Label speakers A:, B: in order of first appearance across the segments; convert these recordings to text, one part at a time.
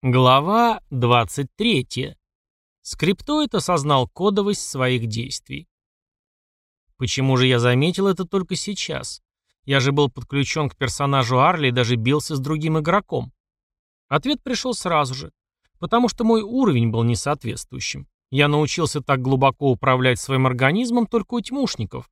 A: Глава 23. Скриптоид осознал кодовость своих действий. Почему же я заметил это только сейчас? Я же был подключен к персонажу Арли и даже бился с другим игроком. Ответ пришел сразу же. Потому что мой уровень был несоответствующим. Я научился так глубоко управлять своим организмом только у тьмушников.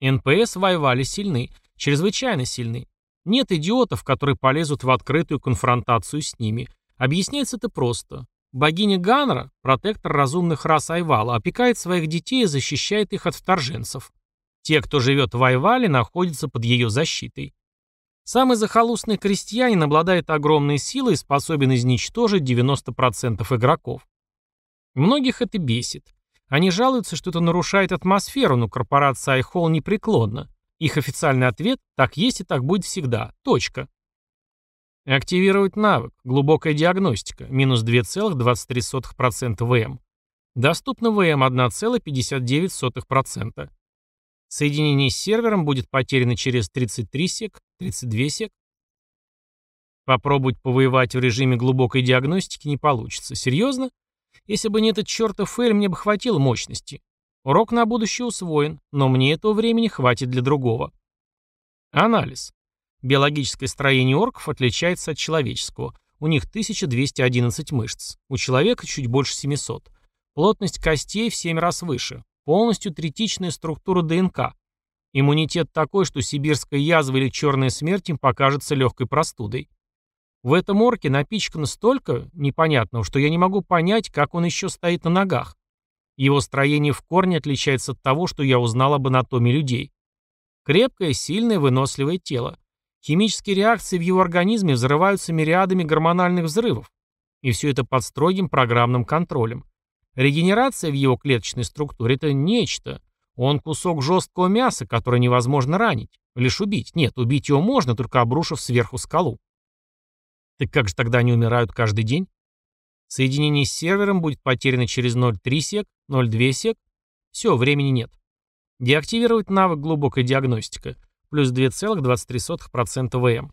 A: НПС воевали сильны, чрезвычайно сильны. Нет идиотов, которые полезут в открытую конфронтацию с ними. Объясняется это просто. Богиня Ганра, протектор разумных рас Айвала, опекает своих детей и защищает их от вторженцев. Те, кто живет в Айвале, находятся под ее защитой. Самый захолустный крестьянин обладает огромной силой и способен изничтожить 90% игроков. Многих это бесит. Они жалуются, что это нарушает атмосферу, но корпорация Айхол непреклонна. Их официальный ответ – так есть и так будет всегда. Точка. Активировать навык. Глубокая диагностика. Минус 2,23% ВМ. Доступно ВМ 1,59%. Соединение с сервером будет потеряно через 33 сек, 32 сек. Попробовать повоевать в режиме глубокой диагностики не получится. Серьезно? Если бы не этот чертов фейл, мне бы хватило мощности. Урок на будущее усвоен, но мне этого времени хватит для другого. Анализ. Биологическое строение орков отличается от человеческого. У них 1211 мышц. У человека чуть больше 700. Плотность костей в 7 раз выше. Полностью третичная структура ДНК. Иммунитет такой, что сибирская язва или черная смерть им покажется легкой простудой. В этом орке напичкано столько непонятного, что я не могу понять, как он еще стоит на ногах. Его строение в корне отличается от того, что я узнал об анатомии людей. Крепкое, сильное, выносливое тело. Химические реакции в его организме взрываются мириадами гормональных взрывов. И все это под строгим программным контролем. Регенерация в его клеточной структуре – это нечто. Он кусок жесткого мяса, которое невозможно ранить. Лишь убить. Нет, убить его можно, только обрушив сверху скалу. Так как же тогда они умирают каждый день? Соединение с сервером будет потеряно через 0,3 сек, 0,2 сек. Все, времени нет. Деактивировать навык глубокой диагностика. Плюс 2,23% ВМ.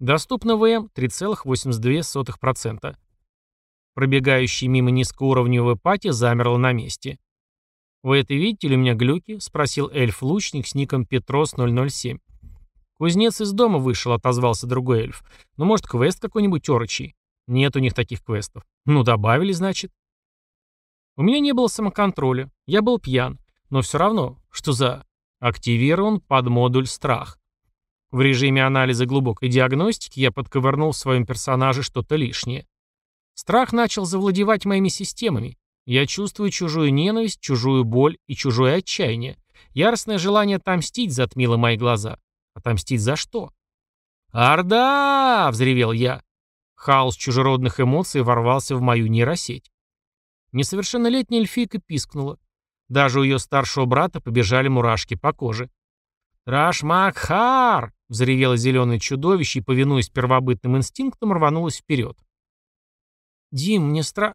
A: Доступно ВМ 3,82%. Пробегающий мимо низкоуровневой пати замерла на месте. «Вы это видите ли у меня глюки?» — спросил эльф-лучник с ником Петрос-007. «Кузнец из дома вышел», — отозвался другой эльф. «Ну, может, квест какой-нибудь орочий?» «Нет у них таких квестов». Ну, добавили, значит. У меня не было самоконтроля. Я был пьян. Но все равно, что за... Активирован под модуль «Страх». В режиме анализа глубокой диагностики я подковырнул в своем персонаже что-то лишнее. Страх начал завладевать моими системами. Я чувствую чужую ненависть, чужую боль и чужое отчаяние. Яростное желание отомстить затмило мои глаза. Отомстить за что? «Орда!» — взревел я. Хаос чужеродных эмоций ворвался в мою нейросеть. Несовершеннолетняя эльфийка пискнула. Даже у ее старшего брата побежали мурашки по коже. «Рашмакхар!» — взревело зеленое чудовище и, повинуясь первобытным инстинктам, рванулось вперед. «Дим, мне стра...»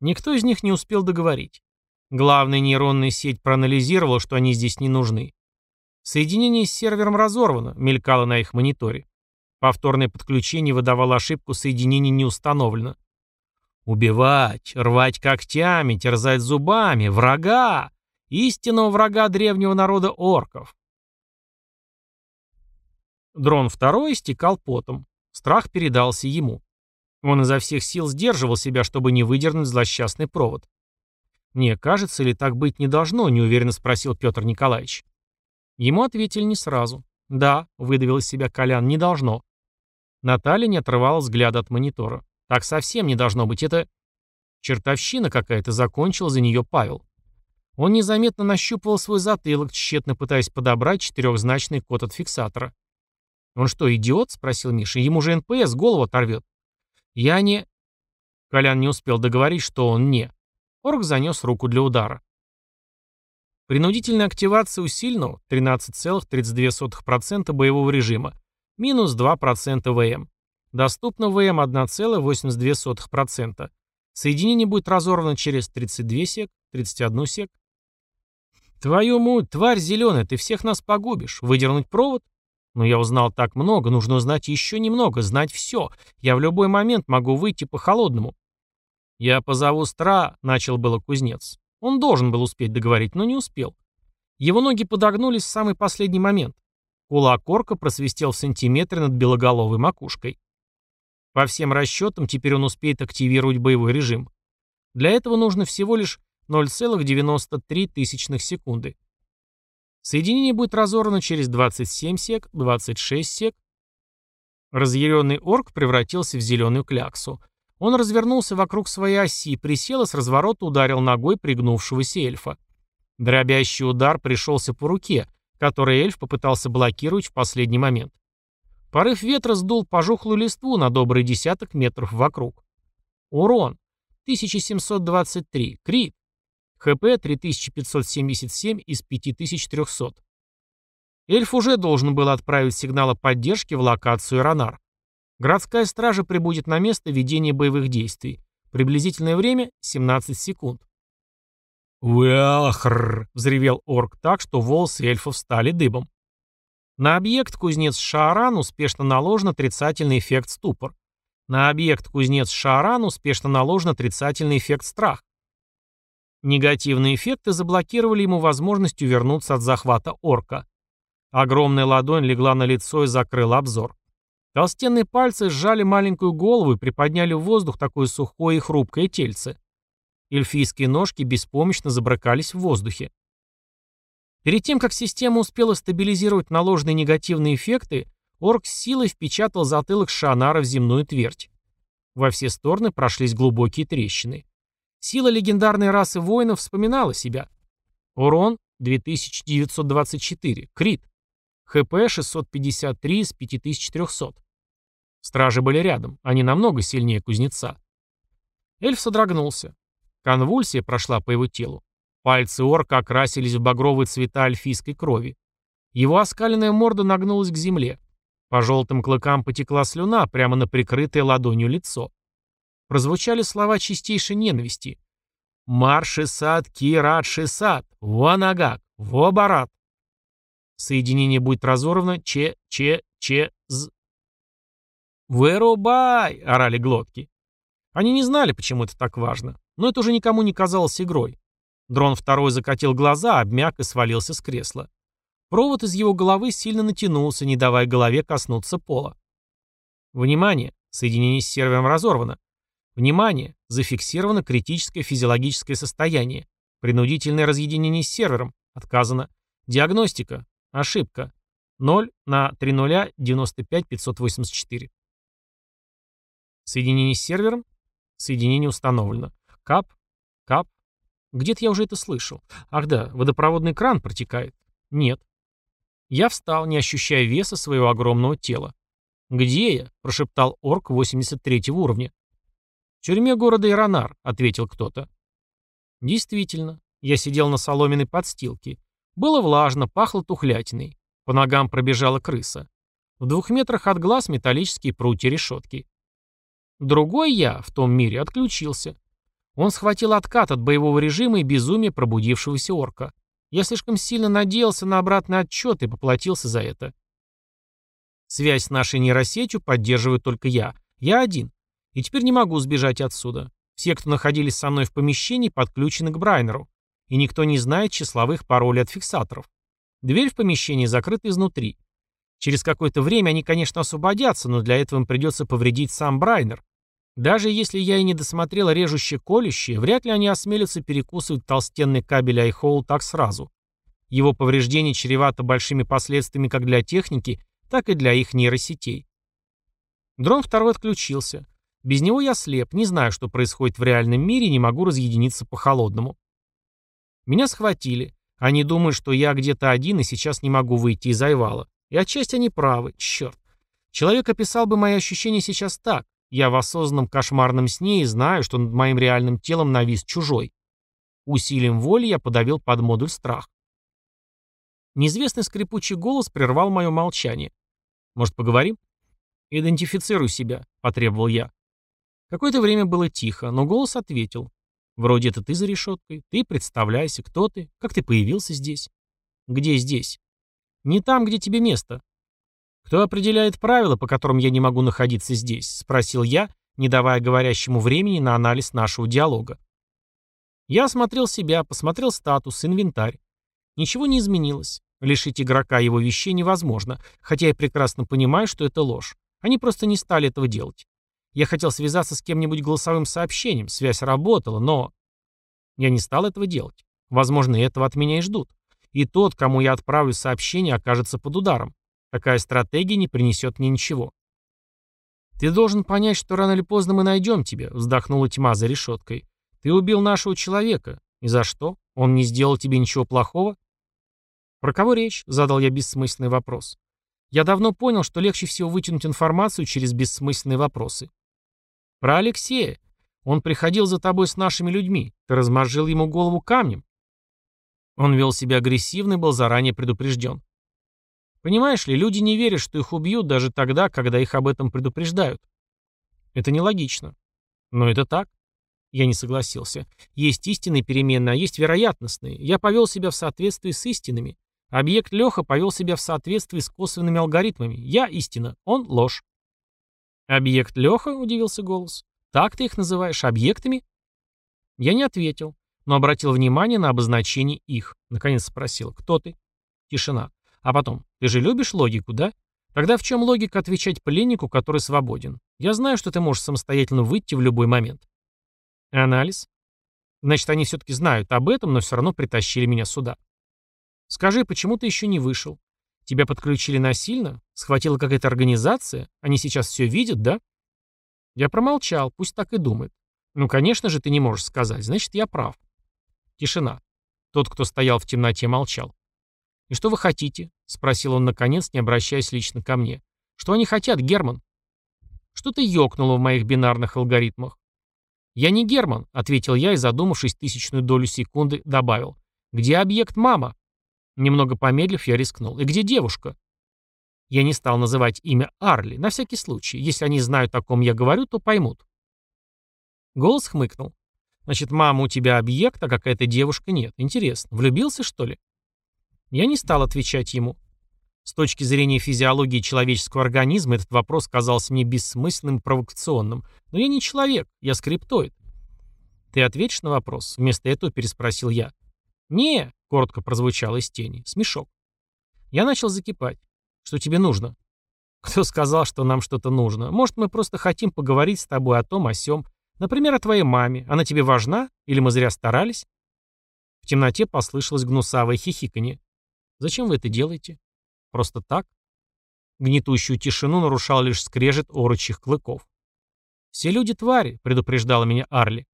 A: Никто из них не успел договорить. Главная нейронная сеть проанализировала, что они здесь не нужны. Соединение с сервером разорвано, мелькало на их мониторе. Повторное подключение выдавало ошибку соединения не установлено. Убивать, рвать когтями, терзать зубами, врага, истинного врага древнего народа орков. Дрон второй истекал потом. Страх передался ему. Он изо всех сил сдерживал себя, чтобы не выдернуть злосчастный провод. «Мне кажется, или так быть не должно?» – неуверенно спросил Петр Николаевич. Ему ответили не сразу. «Да», – выдавил из себя Колян, – «не должно». Наталья не отрывала взгляда от монитора. Так совсем не должно быть. Это чертовщина какая-то, закончил за нее Павел. Он незаметно нащупывал свой затылок, тщетно пытаясь подобрать четырехзначный код от фиксатора. «Он что, идиот?» — спросил Миша. «Ему же НПС голову оторвет». «Я не...» Колян не успел договорить, что он не. Орк занес руку для удара. Принудительная активация усиленного 13,32% боевого режима минус 2% ВМ. Доступно ВМ 1,82%. Соединение будет разорвано через 32 сек, 31 сек. Твою муть, тварь зеленая, ты всех нас погубишь. Выдернуть провод? Но я узнал так много, нужно узнать еще немного, знать все. Я в любой момент могу выйти по-холодному. Я позову Стра, начал было кузнец. Он должен был успеть договорить, но не успел. Его ноги подогнулись в самый последний момент. Кулак орка просвистел в сантиметре над белоголовой макушкой. По всем расчетам, теперь он успеет активировать боевой режим. Для этого нужно всего лишь 0,93 секунды. Соединение будет разорвано через 27 сек, 26 сек. Разъяренный орк превратился в зеленую кляксу. Он развернулся вокруг своей оси, присел и с разворота ударил ногой пригнувшегося эльфа. Дробящий удар пришелся по руке, который эльф попытался блокировать в последний момент. Порыв ветра сдул пожухлую листву на добрый десяток метров вокруг. Урон. 1723. Крит. ХП 3577 из 5300. Эльф уже должен был отправить сигнал о поддержке в локацию Ронар. Городская стража прибудет на место ведения боевых действий. Приблизительное время — 17 секунд. «Уэлхр!» — взревел орк так, что волосы эльфов стали дыбом. На объект кузнец Шааран успешно наложен отрицательный эффект ступор. На объект кузнец Шааран успешно наложен отрицательный эффект страх. Негативные эффекты заблокировали ему возможность увернуться от захвата орка. Огромная ладонь легла на лицо и закрыла обзор. Толстенные пальцы сжали маленькую голову и приподняли в воздух такое сухое и хрупкое тельце. Эльфийские ножки беспомощно забракались в воздухе. Перед тем, как система успела стабилизировать наложенные негативные эффекты, орк с силой впечатал затылок Шанара в земную твердь. Во все стороны прошлись глубокие трещины. Сила легендарной расы воинов вспоминала себя. Урон 2924. Крит. ХП 653 из 5300. Стражи были рядом. Они намного сильнее кузнеца. Эльф содрогнулся. Конвульсия прошла по его телу. Пальцы орка окрасились в багровые цвета альфийской крови. Его оскаленная морда нагнулась к земле. По желтым клыкам потекла слюна прямо на прикрытое ладонью лицо прозвучали слова чистейшей ненависти. «Маршисад Кират Шисад! Ванагак! Вобарат!» Соединение будет разорвано Че, Че, Че, З. «Вырубай!» — орали глотки. Они не знали, почему это так важно, но это уже никому не казалось игрой. Дрон второй закатил глаза, обмяк и свалился с кресла. Провод из его головы сильно натянулся, не давая голове коснуться пола. Внимание! Соединение с сервером разорвано. Внимание! Зафиксировано критическое физиологическое состояние. Принудительное разъединение с сервером. Отказано. Диагностика. Ошибка. 0 на 3 нуля 95 584. Соединение с сервером? Соединение установлено. Кап? Кап? Где-то я уже это слышал. Ах да, водопроводный кран протекает. Нет. Я встал, не ощущая веса своего огромного тела. «Где я?» – прошептал орк 83 уровня. «В тюрьме города Иронар», — ответил кто-то. Действительно, я сидел на соломенной подстилке. Было влажно, пахло тухлятиной. По ногам пробежала крыса. В двух метрах от глаз металлические прутья решетки. Другой я в том мире отключился. Он схватил откат от боевого режима и безумия пробудившегося орка. Я слишком сильно надеялся на обратный отчет и поплатился за это. Связь с нашей нейросетью поддерживаю только я. Я один. И теперь не могу сбежать отсюда. Все, кто находились со мной в помещении, подключены к Брайнеру. И никто не знает числовых паролей от фиксаторов. Дверь в помещении закрыта изнутри. Через какое-то время они, конечно, освободятся, но для этого им придется повредить сам Брайнер. Даже если я и не досмотрел режущее колющее, вряд ли они осмелятся перекусывать толстенный кабель Айхоул так сразу. Его повреждение чревато большими последствиями как для техники, так и для их нейросетей. Дрон второй отключился. Без него я слеп, не знаю, что происходит в реальном мире, не могу разъединиться по-холодному. Меня схватили. Они думают, что я где-то один и сейчас не могу выйти из Айвала. И отчасти они правы, черт. Человек описал бы мои ощущения сейчас так. Я в осознанном кошмарном сне и знаю, что над моим реальным телом навис чужой. Усилием воли я подавил под модуль страх. Неизвестный скрипучий голос прервал мое молчание. «Может, поговорим?» «Идентифицируй себя», — потребовал я. Какое-то время было тихо, но голос ответил. «Вроде это ты за решеткой. Ты представляйся, кто ты, как ты появился здесь». «Где здесь?» «Не там, где тебе место». «Кто определяет правила, по которым я не могу находиться здесь?» — спросил я, не давая говорящему времени на анализ нашего диалога. Я осмотрел себя, посмотрел статус, инвентарь. Ничего не изменилось. Лишить игрока его вещей невозможно, хотя я прекрасно понимаю, что это ложь. Они просто не стали этого делать. Я хотел связаться с кем-нибудь голосовым сообщением, связь работала, но... Я не стал этого делать. Возможно, этого от меня и ждут. И тот, кому я отправлю сообщение, окажется под ударом. Такая стратегия не принесет мне ничего. «Ты должен понять, что рано или поздно мы найдем тебя», — вздохнула тьма за решеткой. «Ты убил нашего человека. И за что? Он не сделал тебе ничего плохого?» «Про кого речь?» — задал я бессмысленный вопрос. Я давно понял, что легче всего вытянуть информацию через бессмысленные вопросы. «Про Алексея. Он приходил за тобой с нашими людьми. Ты размозжил ему голову камнем». Он вел себя агрессивно и был заранее предупрежден. Понимаешь ли, люди не верят, что их убьют даже тогда, когда их об этом предупреждают. Это нелогично. Но это так. Я не согласился. Есть истинные переменные, а есть вероятностные. Я повел себя в соответствии с истинами. Объект Леха повел себя в соответствии с косвенными алгоритмами. Я истина, он ложь. Объект Леха, удивился голос. Так ты их называешь объектами? Я не ответил, но обратил внимание на обозначение их. Наконец спросил, кто ты? Тишина. А потом, ты же любишь логику, да? Тогда в чем логика отвечать пленнику, который свободен? Я знаю, что ты можешь самостоятельно выйти в любой момент. Анализ? Значит, они все-таки знают об этом, но все равно притащили меня сюда. Скажи, почему ты еще не вышел? Тебя подключили насильно? Схватила какая-то организация? Они сейчас все видят, да? Я промолчал, пусть так и думает. Ну, конечно же, ты не можешь сказать, значит, я прав. Тишина. Тот, кто стоял в темноте, молчал. «И что вы хотите?» — спросил он наконец, не обращаясь лично ко мне. «Что они хотят, Герман?» Что-то ёкнуло в моих бинарных алгоритмах. «Я не Герман», — ответил я и, задумавшись тысячную долю секунды, добавил. «Где объект мама?» Немного помедлив, я рискнул. «И где девушка?» Я не стал называть имя Арли, на всякий случай. Если они знают, о ком я говорю, то поймут. Голос хмыкнул. «Значит, мама у тебя объект, а какая-то девушка нет. Интересно, влюбился, что ли?» Я не стал отвечать ему. С точки зрения физиологии человеческого организма этот вопрос казался мне бессмысленным провокационным. Но я не человек, я скриптоид. «Ты ответишь на вопрос?» Вместо этого переспросил я. «Не», — коротко прозвучало из тени. Смешок. Я начал закипать. «Что тебе нужно?» «Кто сказал, что нам что-то нужно? Может, мы просто хотим поговорить с тобой о том, о сём. Например, о твоей маме. Она тебе важна? Или мы зря старались?» В темноте послышалось гнусавое хихиканье. Зачем вы это делаете? Просто так? Гнетущую тишину нарушал лишь скрежет орочих клыков. «Все люди твари», — предупреждала меня Арли.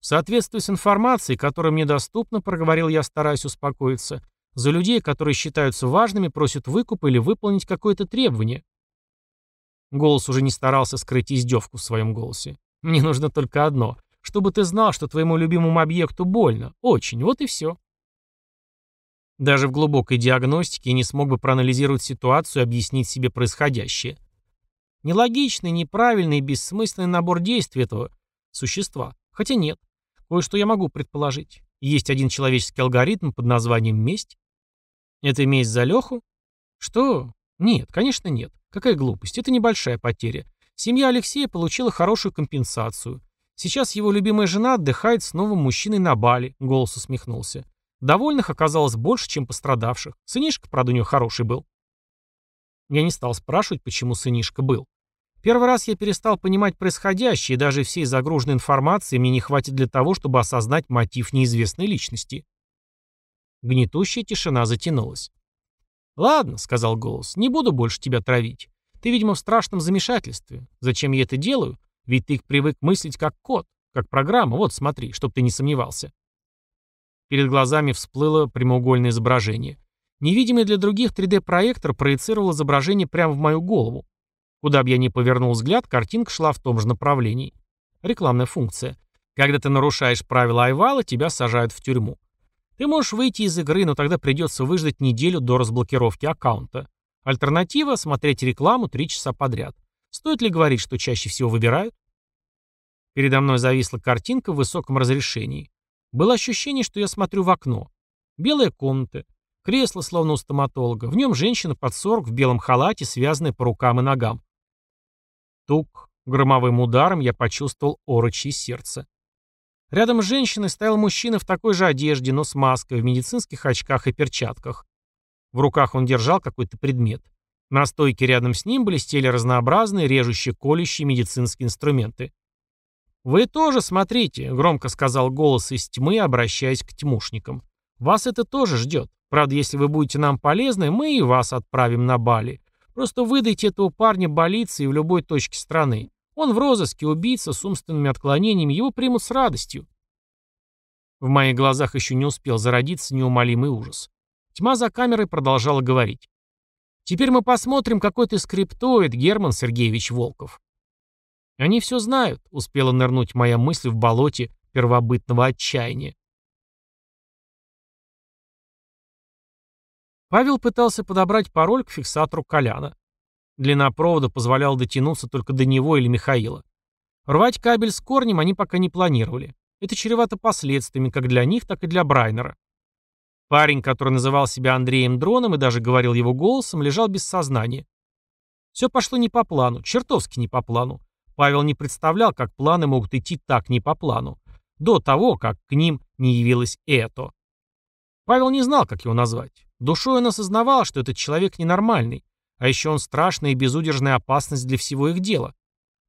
A: В соответствии с информацией, которая мне доступна, проговорил я, стараясь успокоиться, за людей, которые считаются важными, просят выкуп или выполнить какое-то требование. Голос уже не старался скрыть издевку в своем голосе. Мне нужно только одно, чтобы ты знал, что твоему любимому объекту больно. Очень, вот и все. Даже в глубокой диагностике не смог бы проанализировать ситуацию и объяснить себе происходящее. Нелогичный, неправильный и бессмысленный набор действий этого существа. Хотя нет. Кое-что я могу предположить. Есть один человеческий алгоритм под названием «месть». Это месть за Леху? Что? Нет, конечно нет. Какая глупость. Это небольшая потеря. Семья Алексея получила хорошую компенсацию. Сейчас его любимая жена отдыхает с новым мужчиной на Бали. Голос усмехнулся. Довольных оказалось больше, чем пострадавших. Сынишка, правда, у него хороший был. Я не стал спрашивать, почему сынишка был. Первый раз я перестал понимать происходящее, и даже всей загруженной информации мне не хватит для того, чтобы осознать мотив неизвестной личности. Гнетущая тишина затянулась. «Ладно», — сказал голос, — «не буду больше тебя травить. Ты, видимо, в страшном замешательстве. Зачем я это делаю? Ведь ты привык мыслить как код, как программа. Вот, смотри, чтоб ты не сомневался». Перед глазами всплыло прямоугольное изображение. Невидимый для других 3D-проектор проецировал изображение прямо в мою голову. Куда бы я ни повернул взгляд, картинка шла в том же направлении. Рекламная функция. Когда ты нарушаешь правила Айвала, тебя сажают в тюрьму. Ты можешь выйти из игры, но тогда придется выждать неделю до разблокировки аккаунта. Альтернатива – смотреть рекламу три часа подряд. Стоит ли говорить, что чаще всего выбирают? Передо мной зависла картинка в высоком разрешении. Было ощущение, что я смотрю в окно. Белая комната. Кресло, словно у стоматолога. В нем женщина под сорок в белом халате, связанная по рукам и ногам. Тук. Громовым ударом я почувствовал орочье сердце. Рядом с женщиной стоял мужчина в такой же одежде, но с маской, в медицинских очках и перчатках. В руках он держал какой-то предмет. На стойке рядом с ним блестели разнообразные режущие, колющие медицинские инструменты. «Вы тоже смотрите», — громко сказал голос из тьмы, обращаясь к тьмушникам. «Вас это тоже ждет. Правда, если вы будете нам полезны, мы и вас отправим на Бали. Просто выдайте этого парня больнице и в любой точке страны. Он в розыске, убийца с умственными отклонениями, его примут с радостью». В моих глазах еще не успел зародиться неумолимый ужас. Тьма за камерой продолжала говорить. «Теперь мы посмотрим, какой ты скриптоид, Герман Сергеевич Волков». «Они все знают», — успела нырнуть моя мысль в болоте первобытного отчаяния. Павел пытался подобрать пароль к фиксатору Коляна. Длина провода позволяла дотянуться только до него или Михаила. Рвать кабель с корнем они пока не планировали. Это чревато последствиями как для них, так и для Брайнера. Парень, который называл себя Андреем Дроном и даже говорил его голосом, лежал без сознания. Все пошло не по плану, чертовски не по плану. Павел не представлял, как планы могут идти так не по плану. До того, как к ним не явилось это. Павел не знал, как его назвать. Душой он осознавал, что этот человек ненормальный, а еще он страшная и безудержная опасность для всего их дела.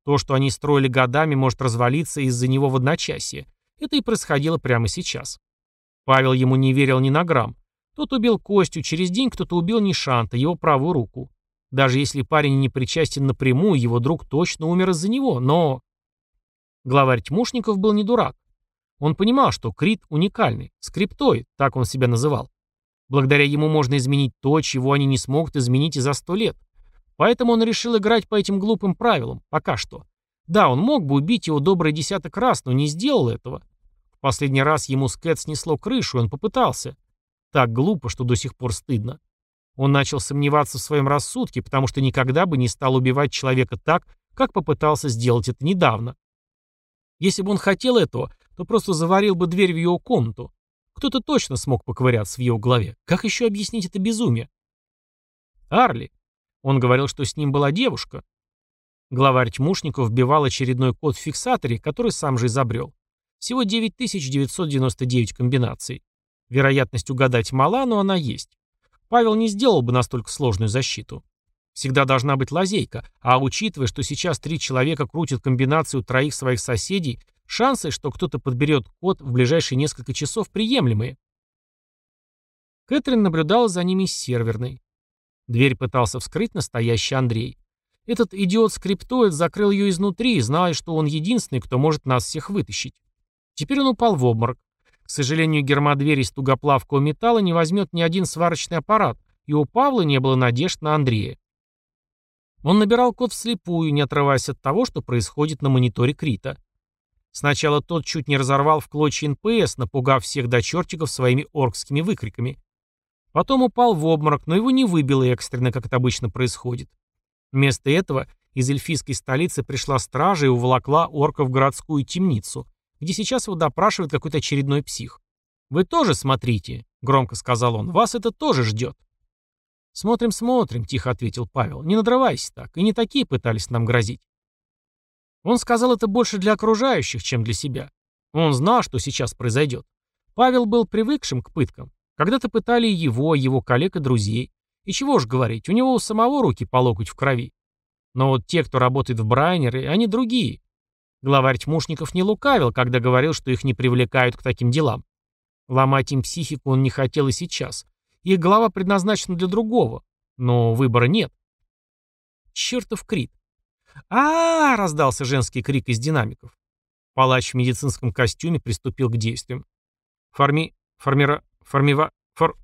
A: То, что они строили годами, может развалиться из-за него в одночасье. Это и происходило прямо сейчас. Павел ему не верил ни на грамм. Тот убил Костю, через день кто-то убил Нишанта, его правую руку. Даже если парень не причастен напрямую, его друг точно умер из-за него, но... Главарь Тьмушников был не дурак. Он понимал, что Крит уникальный, скриптоид, так он себя называл. Благодаря ему можно изменить то, чего они не смогут изменить и за сто лет. Поэтому он решил играть по этим глупым правилам, пока что. Да, он мог бы убить его добрый десяток раз, но не сделал этого. В последний раз ему с Кэт снесло крышу, и он попытался. Так глупо, что до сих пор стыдно. Он начал сомневаться в своем рассудке, потому что никогда бы не стал убивать человека так, как попытался сделать это недавно. Если бы он хотел этого, то просто заварил бы дверь в его комнату. Кто-то точно смог поковыряться в его голове. Как еще объяснить это безумие? Арли. Он говорил, что с ним была девушка. Главарь тьмушников вбивал очередной код в фиксаторе, который сам же изобрел. Всего 9999 комбинаций. Вероятность угадать мала, но она есть. Павел не сделал бы настолько сложную защиту. Всегда должна быть лазейка, а учитывая, что сейчас три человека крутят комбинацию троих своих соседей, шансы, что кто-то подберет код в ближайшие несколько часов, приемлемые. Кэтрин наблюдала за ними с серверной. Дверь пытался вскрыть настоящий Андрей. Этот идиот-скриптоид закрыл ее изнутри, зная, что он единственный, кто может нас всех вытащить. Теперь он упал в обморок. К сожалению, гермодверь из тугоплавкого металла не возьмет ни один сварочный аппарат, и у Павла не было надежд на Андрея. Он набирал код вслепую, не отрываясь от того, что происходит на мониторе Крита. Сначала тот чуть не разорвал в клочья НПС, напугав всех до чертиков своими оркскими выкриками. Потом упал в обморок, но его не выбило экстренно, как это обычно происходит. Вместо этого из эльфийской столицы пришла стража и уволокла орка в городскую темницу, где сейчас его допрашивает какой-то очередной псих. «Вы тоже смотрите», — громко сказал он, — «вас это тоже ждет». «Смотрим, смотрим», — тихо ответил Павел. «Не надрывайся так, и не такие пытались нам грозить». Он сказал это больше для окружающих, чем для себя. Он знал, что сейчас произойдет. Павел был привыкшим к пыткам. Когда-то пытали его, его коллег и друзей. И чего ж говорить, у него у самого руки по локоть в крови. Но вот те, кто работает в Брайнере, они другие. Главарь тьмушников не лукавил, когда говорил, что их не привлекают к таким делам. Ломать им психику он не хотел и сейчас. Их голова предназначена для другого. Но выбора нет. Чертов крит. -а, -а раздался женский крик из динамиков. Палач в медицинском костюме приступил к действиям. Форми... формира... формива... фор...